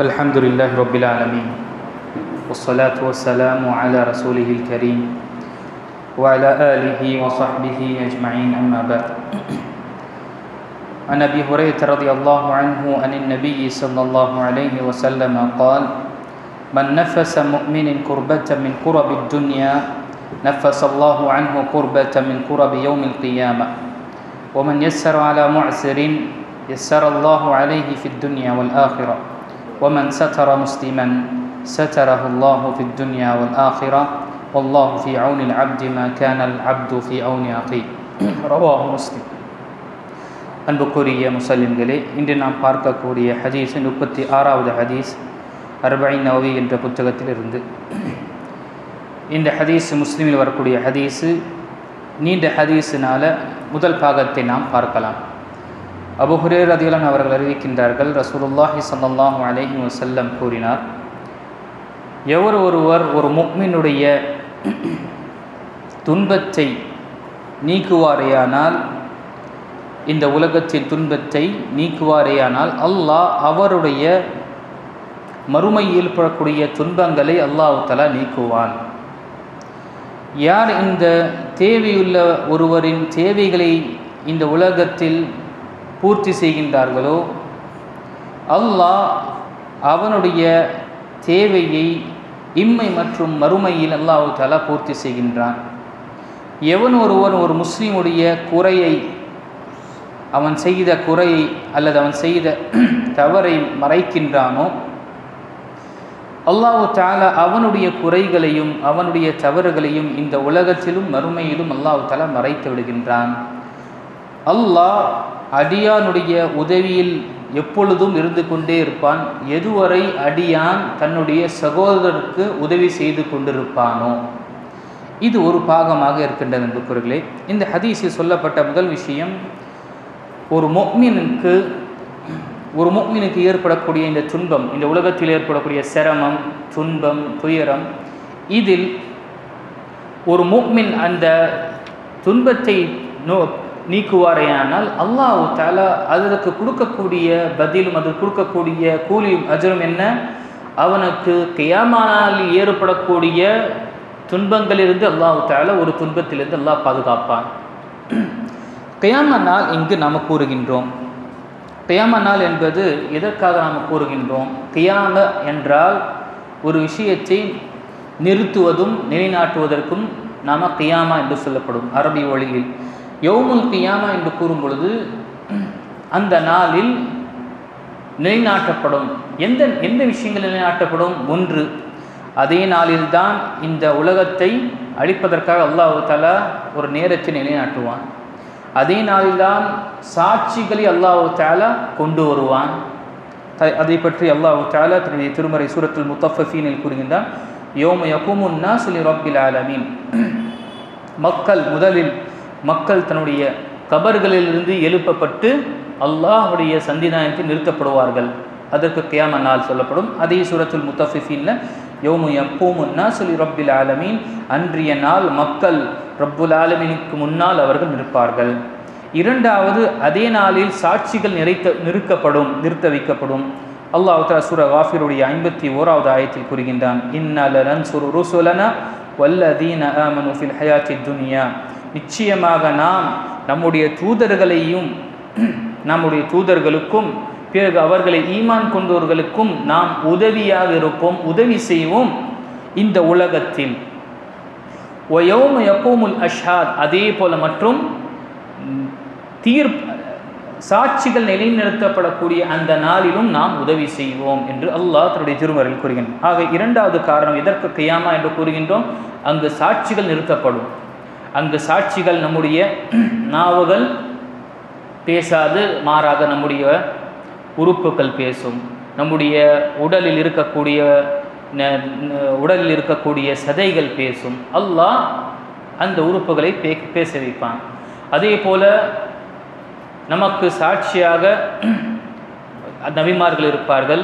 الحمد لله رب العالمين والصلاة والسلام على رسوله الكريم وعلى آله وصحبه أجمعين أما بعد عن أبي هريرة رضي الله عنه عن النبي صلى الله عليه وسلم قال من نفس مؤمن كربة من كرب الدنيا نفس الله عنه كربة من كرب يوم القيامة ومن يسر على معسر يسر الله عليه في الدنيا والآخرة ومن ستر مسلما ستره الله في الدنيا والآخرة والله في عون العبد ما كان العبد في عون أخيه رواه مسلم அன்புக்குரிய முசல்லிம்களே இன்று நாம் பார்க்கக்கூடிய ஹதீஸ் முப்பத்தி ஆறாவது ஹதீஸ் அர்பைன் நவி என்ற புத்தகத்தில் இருந்து இந்த ஹதீஸ் முஸ்லீமில் வரக்கூடிய ஹதீஸு நீண்ட ஹதீஸினால முதல் பாகத்தை நாம் பார்க்கலாம் அபு ஹுரேர் அவர்கள் அறிவிக்கின்றார்கள் ரசூலுல்லாஹி சல்லாஹு அலேஹி வசல்லம் கூறினார் எவர் ஒருவர் ஒரு முக்மினுடைய துன்பத்தை நீக்குவாரேயானால் இந்த உலகத்தின் துன்பத்தை நீக்குவாரேயானால் அல்லாஹ் அவருடைய மறுமையில் ஏற்படக்கூடிய துன்பங்களை அல்லாஹாலா நீக்குவான். யார் இந்த தேவையுள்ள ஒருவரின் தேவைகளை இந்த உலகத்தில் பூர்த்தி செய்கின்றார்களோ? அல்லாஹ் அவனுடைய தேவையை இம்மை மற்றும் மறுமையில் அல்லாஹு தாலா பூர்த்தி செய்கின்றான். எவன் ஒருவன் ஒரு முஸ்லீமுடைய குறையை அவன் செய்த குறையை அல்லது அவன் செய்த தவறை மறைக்கின்றானோ? அல்லாஹு தாலா அவனுடைய குறைகளையும் அவனுடைய தவறுகளையும் இந்த உலகத்திலும் மறுமையிலும் அல்லாஹு தாலா மறைத்து விடுகின்றான். அல்லாஹ் அடியானுடைய உதவியில் எப்பொழுதும் இருந்து கொண்டே இருப்பான். எதுவரை அடியான் தன்னுடைய சகோதரருக்கு உதவி செய்து கொண்டிருப்பானோ? இது ஒரு பாகமாக இருக்கின்றது நண்பர்களே. இந்த ஹதீஸில் சொல்லப்பட்ட முதல் விஷயம் ஒரு மொக்மினுக்கு ஒரு மொக்மினுக்கு ஏற்படக்கூடிய இந்த துன்பம் இந்த உலகத்தில் ஏற்படக்கூடிய சிரமம் துன்பம் துயரம் இதில் ஒரு மொக்மின் அந்த துன்பத்தை நோ நீக்குவாரேயானால் அல்லாஹு தாலா அதற்கு கொடுக்கக்கூடிய பதிலும் அதற்கு கொடுக்கக்கூடிய கூலியும் அஜரும் என்ன? அவனுக்கு கியாமானால் ஏற்படக்கூடிய துன்பங்களிலிருந்து அல்லாஹு தாலா ஒரு துன்பத்திலிருந்து அல்லாஹ் பாதுகாப்பான். கியாம நாள் இங்கு நாம் கூறுகின்றோம். கியாம நாள் என்பது எதற்காக நாம் கூறுகின்றோம்? கியாம என்றால் ஒரு விஷயத்தை நிறுத்துவதும் நிலைநாட்டுவதற்கும் நாம் கியாமா என்று சொல்லப்படும் அரபி மொழியில் யௌமுல் கியாமா என்று கூறும் பொழுது அந்த நாளில் நிலைநாட்டப்படும். எந்த எந்த விஷயங்கள் நிலைநாட்டப்படும்? ஒன்று அதே நாளில்தான் இந்த உலகத்தை அழிப்பதற்காக அல்லாஹு தலா ஒரு நேரத்தை நிலைநாட்டுவான். அதே நாளில்தான் சாட்சிகளை அல்லாஹு தாலா கொண்டு வருவான். அதை பற்றி அல்லாஹு தாலா தன்னுடைய திருமறை சூரத்தில் முத்தஃபீனில் கூறுகின்றான் யோம யகுமுன்னா சிலி ரப்பில் ஆலமீன். மக்கள் முதலில் மக்கள் தன்னுடைய கபர்களிலிருந்து எழுப்பப்பட்டு அல்லாஹுடைய சந்திதாயத்தில் நிறுத்தப்படுவார்கள். அதற்கு கியாம நாள் சொல்லப்படும். அதே சூரத்துல் முத்தஃபிஃபின்ல யோமு எப்போமுன்னா சொல்லி ரப்பில் ஆலமீன். அன்றிய நாள் மக்கள் ரப்புல் ஆலமீனுக்கு முன்னால் அவர்கள் நிற்பார்கள். இரண்டாவது அதே நாளில் சாட்சிகள் நிறைத்த நிறுக்கப்படும் நிறுத்த வைக்கப்படும். அல்லாஹ் சூர வாஃபிருடைய ஐம்பத்தி ஓராவது ஆயத்தில் கூறுகின்றான் இன்னல ரன்சுரு ருசுலனா வல்லதீன ஆமனு ஃபில் ஹயாச்சி துனியா. நிச்சயமாக நாம் நம்முடைய தூதர்களையும் நம்முடைய தூதர்களுக்கும் பிறகு அவர்களை ஈமான் கொண்டவர்களுக்கும் நாம் உதவியாக இருப்போம் உதவி செய்வோம் இந்த உலகத்தில். ஒயோம எப்போமுல் அஷாத் அதே போல மற்றும் தீர் சாட்சிகள் நிலைநிறுத்தப்படக்கூடிய அந்த நாளிலும் நாம் உதவி செய்வோம் என்று அல்லாஹ் தன்னுடைய திருமறையில் கூறுகின்றோம் ஆக இரண்டாவது காரணம் எதற்கு கையாமா என்று கூறுகின்றோம்? அங்கு சாட்சிகள் நிறுத்தப்படும். அங்கு சாட்சிகள் நம்முடைய நாவுகள் பேசாது மாறாக நம்முடைய உறுப்புகள் பேசும். நம்முடைய உடலில் இருக்கக்கூடிய உடலில் இருக்கக்கூடிய சதைகள் பேசும். அல்லாஹ் அந்த உறுப்புகளை பே பேச வைப்பான். அதே போல் நமக்கு சாட்சியாக நபிமார்கள் இருப்பார்கள்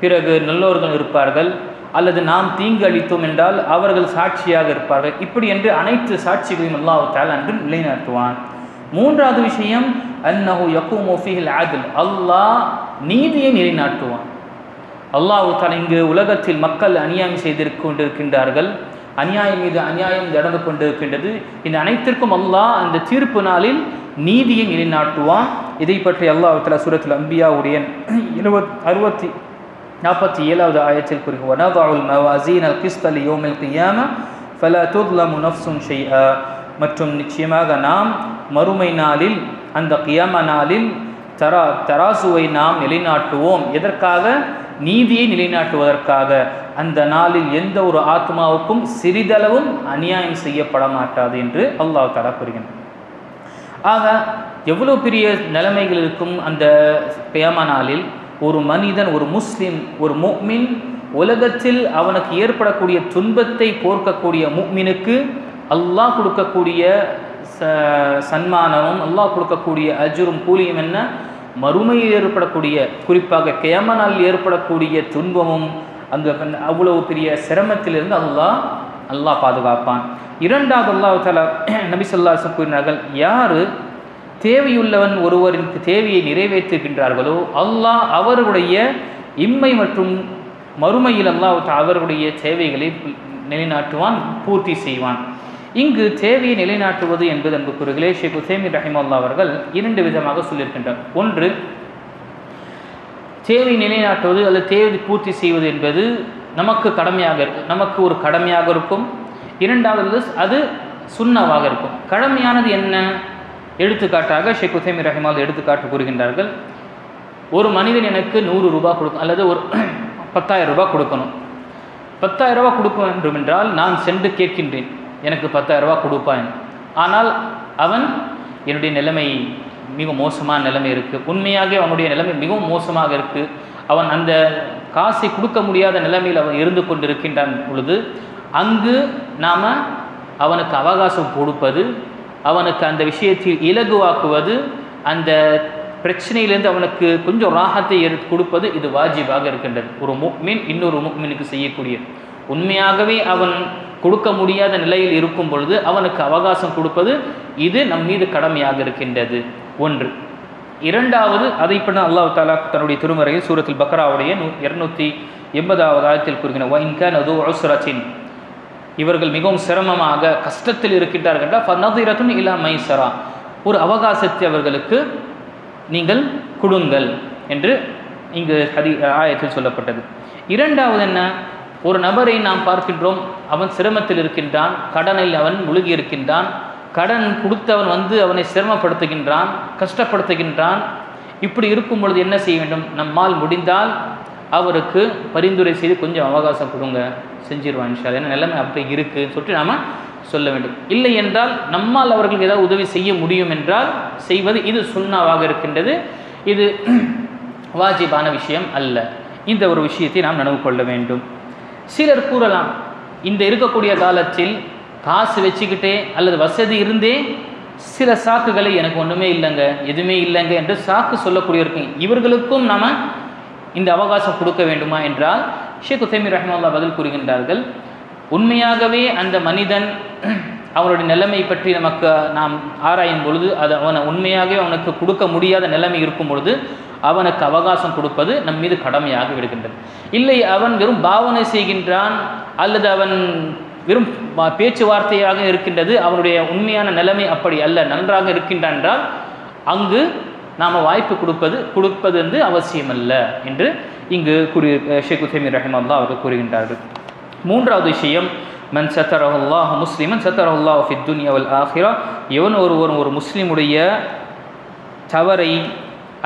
பிறகு நல்லோர்கள் இருப்பார்கள் அல்லது நாம் தீங்கு அளித்தோம் என்றால் அவர்கள் சாட்சியாக இருப்பார்கள். இப்படி என்று அனைத்து சாட்சிகளையும் அல்லாஹால் அன்று நிலைநாட்டுவான் மூன்றாவது விஷயம் அன்னஹு யக்கூமு ஃபீஹில் ஆதில் அல்லாஹ் நீதியை நிலைநாட்டுவான். அல்லாஹு தாலா இங்கு உலகத்தில் மக்கள் அநியாயம் செய்து கொண்டிருக்கின்றார்கள். அநியாயம் மீது அநியாயம் நடந்து கொண்டிருக்கின்றது. இந்த அனைத்திற்கும் அல்லாஹ் அந்த தீர்ப்பு நாளில் நீதியை நிலைநாட்டுவான். இதை பற்றி அல்லாஹ் தலா சூரத்தில் அம்பியாவுடைய இருபத் அறுபத்தி நாற்பத்தி ஏழாவது ஆயத்தில் குறிக்கும் வனதாவுல் மவாசீன் அல் கிஸ்தலி யோமில் கியாம ஃபல துத்லமு நஃப்சுன் மற்றும் நிச்சயமாக நாம் மறுமை நாளில் அந்த கியாம நாளில் தரா தராசுவை நாம் நிலைநாட்டுவோம். எதற்காக? நீதியை நிலைநாட்டுவதற்காக. அந்த நாளில் எந்த ஒரு ஆத்மாவுக்கும் சிறிதளவும் அநியாயம் செய்யப்பட மாட்டாது என்று அல்லாஹ் தலா கூறுகின்றார் ஆக எவ்வளோ பெரிய நிலைமைகள் இருக்கும் அந்த கியாம நாளில்? ஒரு மனிதன் ஒரு முஸ்லிம் ஒரு முக்மின் உலகத்தில் அவனுக்கு ஏற்படக்கூடிய துன்பத்தை போர்க்கக்கூடிய முக்மினுக்கு அல்லாஹ் கொடுக்கக்கூடிய ச சன்மானமும் அல்லாஹ் கொடுக்கக்கூடிய அஜுரும் கூலியும் என்ன? மறுமையில் ஏற்படக்கூடிய குறிப்பாக கேமனால் ஏற்படக்கூடிய துன்பமும் அங்கு அவ்வளவு பெரிய சிரமத்திலிருந்து அல்லாஹ் அல்லாஹ் பாதுகாப்பான். இரண்டாவது அல்லாஹ் தலா நபி சொல்லா கூறினார்கள் யார் தேவையுள்ளவன் ஒருவரின் தேவையை நிறைவேற்றுகின்றார்களோ அல்லாஹ் அவர்களுடைய இம்மை மற்றும் மறுமையில் அல்லாஹ் அவர்களுடைய தேவைகளை நிலைநாட்டுவான் பூர்த்தி செய்வான். இங்கு தேவையை நிலைநாட்டுவது என்பது அன்புக்குறிகளே ஷேக் உசேமி ரஹிமல்லா அவர்கள் இரண்டு விதமாக சொல்லியிருக்கின்றார். ஒன்று தேவை நிலைநாட்டுவது அல்லது தேவை பூர்த்தி செய்வது என்பது நமக்கு கடமையாக இருக்கும் நமக்கு ஒரு கடமையாக இருக்கும். இரண்டாவது அது சுண்ணவாக இருக்கும். கடமையானது என்ன? எடுத்துக்காட்டாக ஷேக் உசேமி ரஹிமால் எடுத்துக்காட்டு கூறுகின்றார்கள் ஒரு மனிதன் எனக்கு நூறு ரூபாய் கொடுக்கும் அல்லது ஒரு பத்தாயிரம் ரூபாய் கொடுக்கணும். பத்தாயிரம் ரூபாய் கொடுக்க வேண்டும் என்றால் நான் சென்று கேட்கின்றேன் எனக்கு பத்தாயிரம் ரூபாய் கொடுப்பான் ஆனால் அவன் என்னுடைய நிலைமை மிக மோசமான நிலைமை இருக்குது உண்மையாக அவனுடைய நிலைமை மிகவும் மோசமாக இருக்குது அவன் அந்த காசை கொடுக்க முடியாத நிலைமையில் அவன் இருந்து கொண்டிருக்கின்றான் பொழுது அங்கு நாம் அவனுக்கு அவகாசம் கொடுப்பது அவனுக்கு அந்த விஷயத்தில் இலகுவாக்குவது அந்த பிரச்சனையிலேருந்து அவனுக்கு கொஞ்சம் ராகத்தை எடுத்து கொடுப்பது இது வாஜிபாக இருக்கின்றது. ஒரு முக்மின் இன்னொரு முக்மினுக்கு செய்யக்கூடிய. உண்மையாகவே அவன் கொடுக்க முடியாத நிலையில் இருக்கும் பொழுது அவனுக்கு அவகாசம் கொடுப்பது இது நம் மீது கடமையாக இருக்கின்றது. ஒன்று. இரண்டாவது அதை இப்படி அல்லாஹ் தாலா தன்னுடைய திருமறையில் சூரத்தில் பக்ராவுடைய நூ இரநூத்தி எண்பதாவது ஆயத்தில் கூறுகிற ஒயின்கான் அது ஒசுரச்சின் இவர்கள் மிகவும் சிரமமாக கஷ்டத்தில் இருக்கின்றார்கள் ஃபநதிரத்துன் இலா மைசரா ஒரு அவகாசத்தை அவர்களுக்கு நீங்கள் கொடுங்கள் என்று இங்கு ஹதி ஆயத்தில் சொல்லப்பட்டது. இரண்டாவது என்ன? ஒரு நபரை நாம் பார்க்கின்றோம் அவன் சிரமத்தில் இருக்கின்றான் கடனில் அவன் முழுகி இருக்கின்றான் கடன் கொடுத்தவன் வந்து அவனை சிரமப்படுத்துகின்றான் கஷ்டப்படுத்துகின்றான். இப்படி இருக்கும் பொழுது என்ன செய்ய வேண்டும்? நம்மால் முடிந்தால் அவருக்கு பரிந்துரை செய்து கொஞ்சம் அவகாசம் கொடுங்க செஞ்சிருவான் இன்ஷா ஏன்னா நிலைமை அப்படி இருக்குன்னு சொல்லிட்டு நாம் சொல்ல வேண்டும். இல்லை என்றால் நம்மால் அவர்களுக்கு ஏதாவது உதவி செய்ய முடியும் என்றால் செய்வது இது சுண்ணாவாக இருக்கின்றது. இது வாஜிபான விஷயம் அல்ல. இந்த ஒரு விஷயத்தை நாம் நினைவு கொள்ள வேண்டும். சிலர் கூறலாம் இந்த இருக்கக்கூடிய காலத்தில் காசு வச்சுக்கிட்டே அல்லது வசதி இருந்தே சில சாக்குகளை எனக்கு ஒன்றுமே இல்லைங்க எதுவுமே இல்லைங்க என்று சாக்கு சொல்லக்கூடியவர்கள் இவர்களுக்கும் நாம் இந்த அவகாசம் கொடுக்க வேண்டுமா என்றால் ஷேக் உசைமி ரஹ்மல்லா பதில் கூறுகின்றார்கள் உண்மையாகவே அந்த மனிதன் அவனுடைய நிலைமை பற்றி நமக்கு நாம் ஆராயும் பொழுது அது அவனை உண்மையாகவே அவனுக்கு கொடுக்க முடியாத நிலைமை இருக்கும் பொழுது அவனுக்கு அவகாசம் கொடுப்பது நம் மீது கடமையாக விடுகின்றது. இல்லை அவன் வெறும் பாவனை செய்கின்றான் அல்லது அவன் வெறும் பேச்சுவார்த்தையாக இருக்கின்றது அவனுடைய உண்மையான நிலைமை அப்படி அல்ல நன்றாக இருக்கின்றான் என்றால் அங்கு நாம் வாய்ப்பு கொடுப்பது கொடுப்பது வந்து அவசியமல்ல என்று இங்கு கூறி ஷேக் உசைமி ரஹிமல்லா அவர்கள் கூறுகின்றார்கள். மூன்றாவது விஷயம் மன் சத்தரஹுல்லாஹ் முஸ்லிமன் சத்தரஹுல்லா ஃபித் அவள் ஆஹிரா எவன் ஒருவன் ஒரு முஸ்லீமுடைய தவறை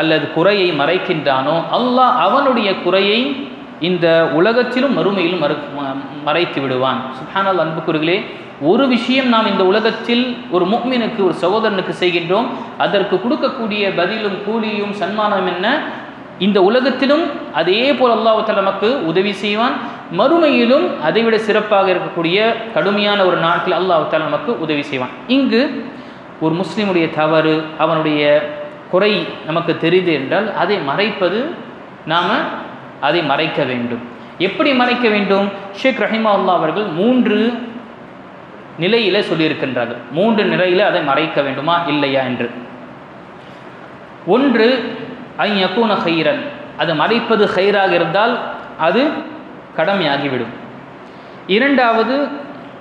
அல்லது குறையை மறைக்கின்றானோ அல்லாஹ் அவனுடைய குறையை இந்த உலகத்திலும் மறுமையிலும் மறு மறைத்து விடுவான். சுஹானால் அன்புக்குறுகளே ஒரு விஷயம் நாம் இந்த உலகத்தில் ஒரு முக்மினுக்கு ஒரு சகோதரனுக்கு செய்கின்றோம் அதற்கு கொடுக்கக்கூடிய பதிலும் கூலியும் சன்மானம் என்ன? இந்த உலகத்திலும் அதே போல் அல்லாஹால நமக்கு உதவி செய்வான். மறுமையிலும் அதைவிட சிறப்பாக இருக்கக்கூடிய கடுமையான ஒரு நாட்டில் அல்லாஹால நமக்கு உதவி செய்வான். இங்கு ஒரு முஸ்லீமுடைய தவறு அவனுடைய குறை நமக்கு தெரியுது என்றால் அதை மறைப்பது நாம் அதை மறைக்க வேண்டும். எப்படி மறைக்க வேண்டும்? ஷேக் ரஹிமா அல்லா அவர்கள் மூன்று நிலையிலே சொல்லியிருக்கின்றார்கள் மூன்று நிலையில் அதை மறைக்க வேண்டுமா? இல்லையா என்று. ஒன்று ஐ யக்கூன ஹைரன் அது மறைப்பது ஹைராக இருந்தால் அது கடமையாகிவிடும். இரண்டாவது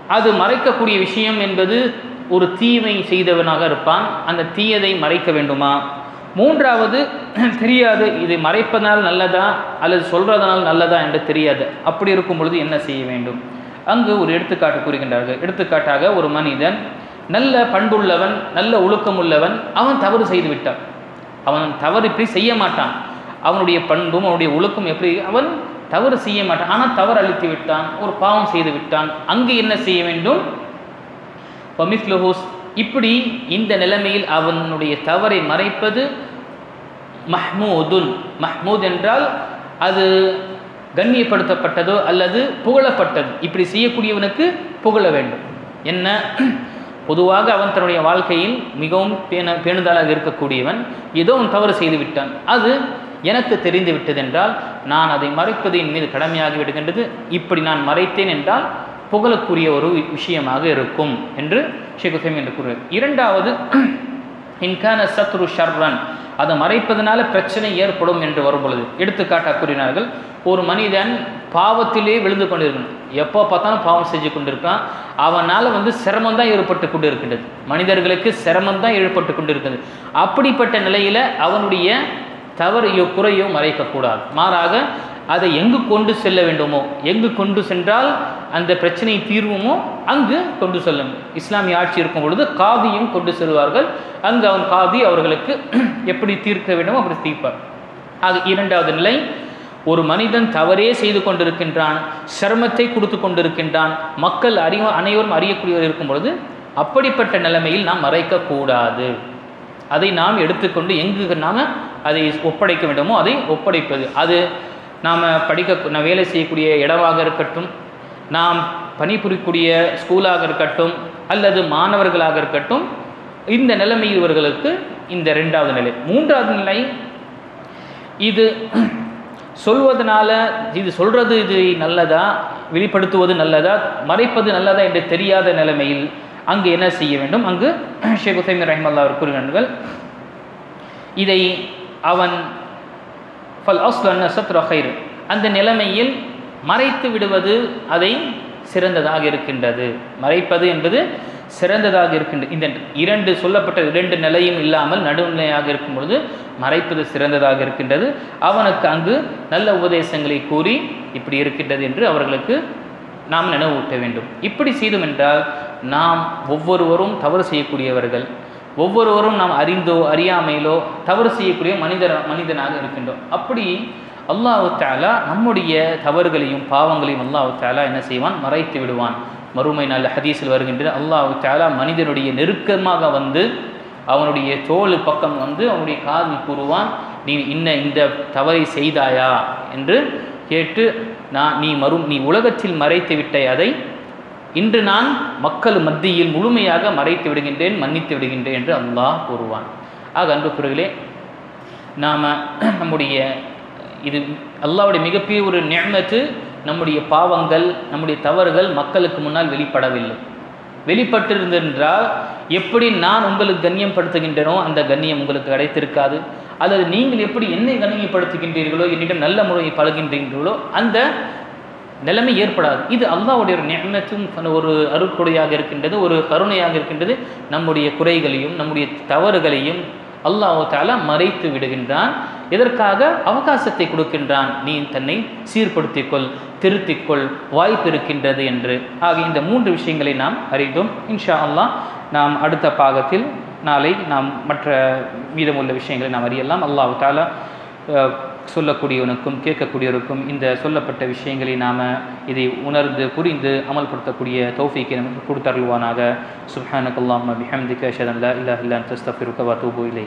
அது மறைக்கக்கூடிய விஷயம் என்பது ஒரு தீமை செய்தவனாக இருப்பான். அந்த தீயதை மறைக்க வேண்டுமா? மூன்றாவது தெரியாது. இது மறைப்பதனால் நல்லதா? அல்லது சொல்கிறதனால் நல்லதா? என்று தெரியாது. அப்படி இருக்கும் பொழுது என்ன செய்ய வேண்டும்? அங்கு ஒரு எடுத்துக்காட்டு கூறுகின்றார்கள். எடுத்துக்காட்டாக ஒரு மனிதன் நல்ல பண்புள்ளவன் நல்ல ஒழுக்கமுள்ளவன் அவன் தவறு செய்து விட்டான். அவன் தவறு இப்படி செய்ய மாட்டான். அவனுடைய பண்பும் அவனுடைய ஒழுக்கம் எப்படி அவன் தவறு செய்ய மாட்டான். ஆனால் தவறு அழித்து விட்டான் ஒரு பாவம் செய்து விட்டான். அங்கு என்ன செய்ய வேண்டும்? பமிஸ்லஹோஸ் இப்படி இந்த நிலைமையில் அவனுடைய தவறை மறைப்பது மஹ்மூதுன். மஹ்மூத் என்றால் அது கண்ணியப்படுத்தப்பட்டதோ அல்லது புகழப்பட்டது. இப்படி செய்யக்கூடியவனுக்கு புகழ வேண்டும். என்ன? பொதுவாக அவன் தன்னுடைய வாழ்க்கையில் மிகவும் பேண பேணுதலாக இருக்கக்கூடியவன் ஏதோ அவன் தவறு செய்து விட்டான். அது எனக்கு தெரிந்து விட்டதென்றால் நான் அதை மறைப்பது என் மீது கடமையாகி விடுகின்றது. இப்படி நான் மறைத்தேன் என்றால் புகழக்கூடிய ஒரு விஷயமாக இருக்கும் என்று ஷேக் ஹுசைம் என்று கூறுகிறார். இரண்டாவது இன்கான சத்ரு ஷர்ரன். அதை மறைப்பதனால பிரச்சனை ஏற்படும் என்று வரும் பொழுது. எடுத்துக்காட்டாக கூறினார்கள் ஒரு மனிதன் பாவத்திலே விழுந்து கொண்டிருக்கணும். எப்போ பார்த்தாலும் பாவம் செஞ்சு கொண்டிருக்கான். அவனால் வந்து சிரமம் தான் ஏற்பட்டு கொண்டு இருக்கின்றது மனிதர்களுக்கு சிரமம் தான் ஏற்பட்டு கொண்டு அப்படிப்பட்ட நிலையில் அவனுடைய தவறையோ குறையோ மறைக்கக்கூடாது. மாறாக அதை எங்கு கொண்டு செல்ல வேண்டுமோ எங்கு கொண்டு சென்றால் அந்த பிரச்சனை தீர்வுமோ அங்கு கொண்டு செல்லும் இஸ்லாமிய ஆட்சி இருக்கும் பொழுது காதியும் கொண்டு செல்வார்கள். அங்கு அவன் காதி அவர்களுக்கு எப்படி தீர்க்க வேண்டுமோ அப்படி தீர்ப்பார். ஆக இரண்டாவது நிலை. ஒரு மனிதன் தவறே செய்து கொண்டிருக்கின்றான் சிரமத்தை கொடுத்து கொண்டிருக்கின்றான் மக்கள் அறிவ அனைவரும் அறியக்கூடியவர் இருக்கும் பொழுது அப்படிப்பட்ட நிலைமையில் நாம் மறைக்கக்கூடாது அதை நாம் எடுத்துக்கொண்டு எங்கு நாம் அதை ஒப்படைக்க வேண்டுமோ அதை ஒப்படைப்பது. அது நாம் படிக்க வேலை செய்யக்கூடிய இடமாக இருக்கட்டும் நாம் பணிபுரியக்கூடிய ஸ்கூலாக இருக்கட்டும் அல்லது மாணவர்களாக இருக்கட்டும் இந்த நிலைமையில் இவர்களுக்கு இந்த ரெண்டாவது நிலை. மூன்றாவது நிலை இது சொல்வதனால இது சொல்கிறது இது நல்லதா? வெளிப்படுத்துவது நல்லதா? மறைப்பது நல்லதா என்று தெரியாத நிலைமையில் அங்கு என்ன செய்ய வேண்டும்? அங்கு ஷேக் உசைமின் ரஹ்மல்லா அவர் கூறுகிறார்கள் இதை அவன் ஃபல் அஸ்லன் சத்ர ஹைர் அந்த நிலைமையில் மறைத்து விடுவது அதை சிறந்ததாக இருக்கின்றது. மறைப்பது என்பது சிறந்ததாக இருக்கின்றது இந்த இரண்டு சொல்லப்பட்ட இரண்டு நிலையும் இல்லாமல் நடுநிலையாக இருக்கும் பொழுது மறைப்பது சிறந்ததாக இருக்கின்றது. அவனுக்கு அங்கு நல்ல உபதேசங்களை கூறி இப்படி இருக்கின்றது என்று அவர்களுக்கு நாம் நினைவூட்ட வேண்டும். இப்படி செய்தோம் என்றால் நாம் ஒவ்வொருவரும் தவறு செய்யக்கூடியவர்கள். ஒவ்வொருவரும் நாம் அறிந்தோ அறியாமையிலோ தவறு செய்யக்கூடிய மனிதர் மனிதனாக இருக்கின்றோம். அப்படி அல்லாஹு தாலா நம்முடைய தவறுகளையும் பாவங்களையும் அல்லாஹு தாலா என்ன செய்வான்? மறைத்து விடுவான். மறுமை நாள் ஹதீஸில் வருகின்ற அல்லாஹு தாலா மனிதனுடைய நெருக்கமாக வந்து அவனுடைய தோல் பக்கம் வந்து அவனுடைய காதில் கூறுவான் நீ இன்ன இந்த தவறை செய்தாயா? என்று கேட்டு நான் நீ மறு நீ உலகத்தில் மறைத்து விட்ட அதை இன்று நான் மக்கள் மத்தியில் முழுமையாக மறைத்து விடுகின்றேன் மன்னித்து விடுகின்றேன் என்று அல்லாஹ் கூறுவான். ஆக அன்பு குருகளே நாம் நம்முடைய இது அல்லாவுடைய மிகப்பெரிய ஒரு நேமத்து நம்முடைய பாவங்கள் நம்முடைய தவறுகள் மக்களுக்கு முன்னால் வெளிப்படவில்லை. வெளிப்பட்டிருந்தென்றால் எப்படி நான் உங்களுக்கு கண்ணியம் படுத்துகின்றனோ அந்த கண்ணியம் உங்களுக்கு கிடைத்திருக்காது. அல்லது நீங்கள் எப்படி என்னை கண்ணியப்படுத்துகின்றீர்களோ என்னிடம் நல்ல முறையை பழகின்றீர்களோ அந்த நிலைமை ஏற்படாது. இது அல்லாவுடைய ஒரு நியமத்தும் ஒரு அருட்கொடையாக இருக்கின்றது ஒரு கருணையாக இருக்கின்றது. நம்முடைய குறைகளையும் நம்முடைய தவறுகளையும் அல்லாஹு தாலா மறைத்து விடுகின்றான். இதற்காக அவகாசத்தை கொடுக்கின்றான். நீ தன்னை சீர்படுத்திக்கொள் திருத்திக்கொள் வாய்ப்பு இருக்கின்றது என்று. ஆகிய இந்த மூன்று விஷயங்களை நாம் அறிந்தோம். இன்ஷா அல்லாஹ் நாம் அடுத்த பாகத்தில் நாளை நாம் மற்ற மீதமுள்ள விஷயங்களை நாம் அறியலாம். அல்லாஹு தாலா சொல்லக்கூடியவனுக்கும் கேட்கக்கூடியவருக்கும் இந்த சொல்லப்பட்ட விஷயங்களை நாம் இதை உணர்ந்து புரிந்து அமல்படுத்தக்கூடிய தௌஃபிக்கை நமக்கு கொடுத்தருள்வானாக. சுஹானக் அல்லாஹ் பிஹம்திக ஷதன் இல்லா இல்லா தஸ்தஃபிருக்க தூபு இல்லை